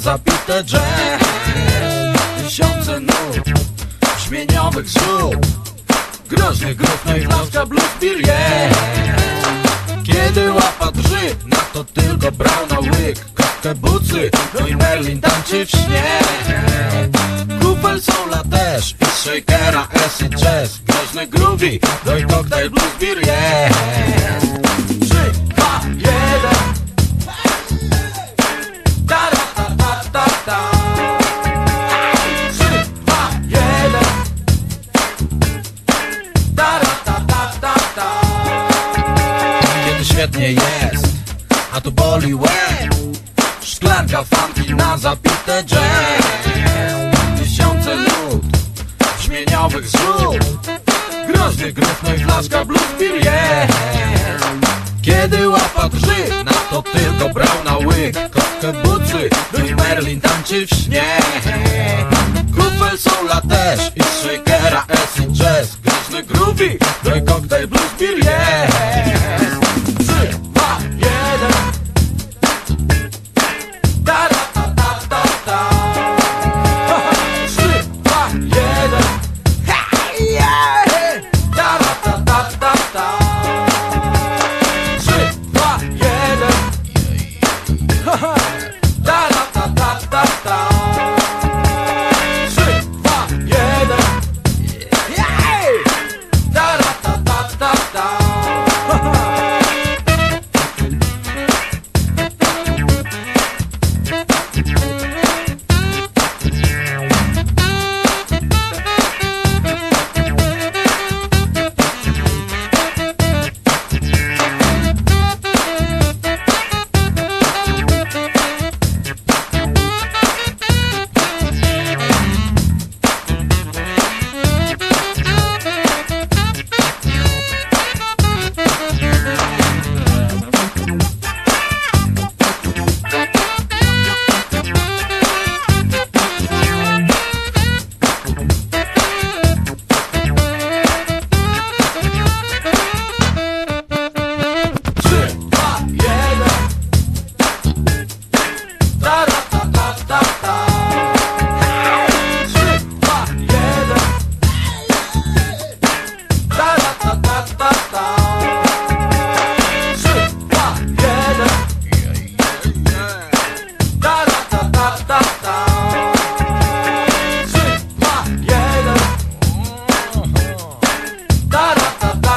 zapite jazz Tysiące nut Brzmieniowych zrób Groźny grów, no i flaszka blues beer, Kiedy łapa drży, na to tylko brał na łyk Kawkę bucy, no i Merlin tańczy w śnie. Kupel sola też i shakera acid jazz Groźny groovy, no i koktajl blues beer, yeah Kiedy świetnie jest, a tu boli łeb Szklanka funky na zapite jazz Tysiące nut brzmieniowych zrób Groźny grów, no i flaszka blues yeah Kiedy łapa drży, na to tylko brał na łyk. Kotkę bucy, no i Merlin tańczy w śnie. Kupel Groźny groovy, no i koktajl blues beer, yeah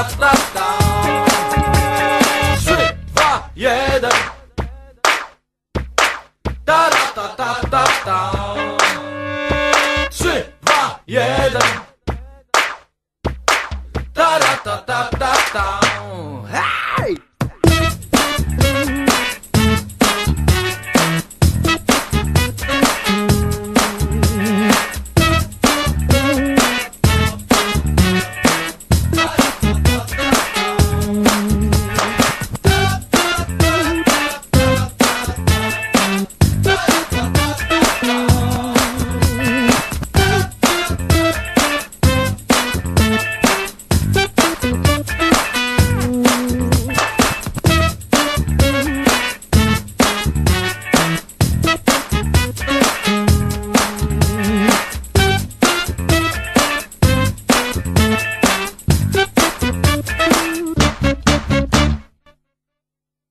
ta, ta, ta. Trzy, dwa, jeden. Ta ta ta ta ta. Trzy, dwa, jeden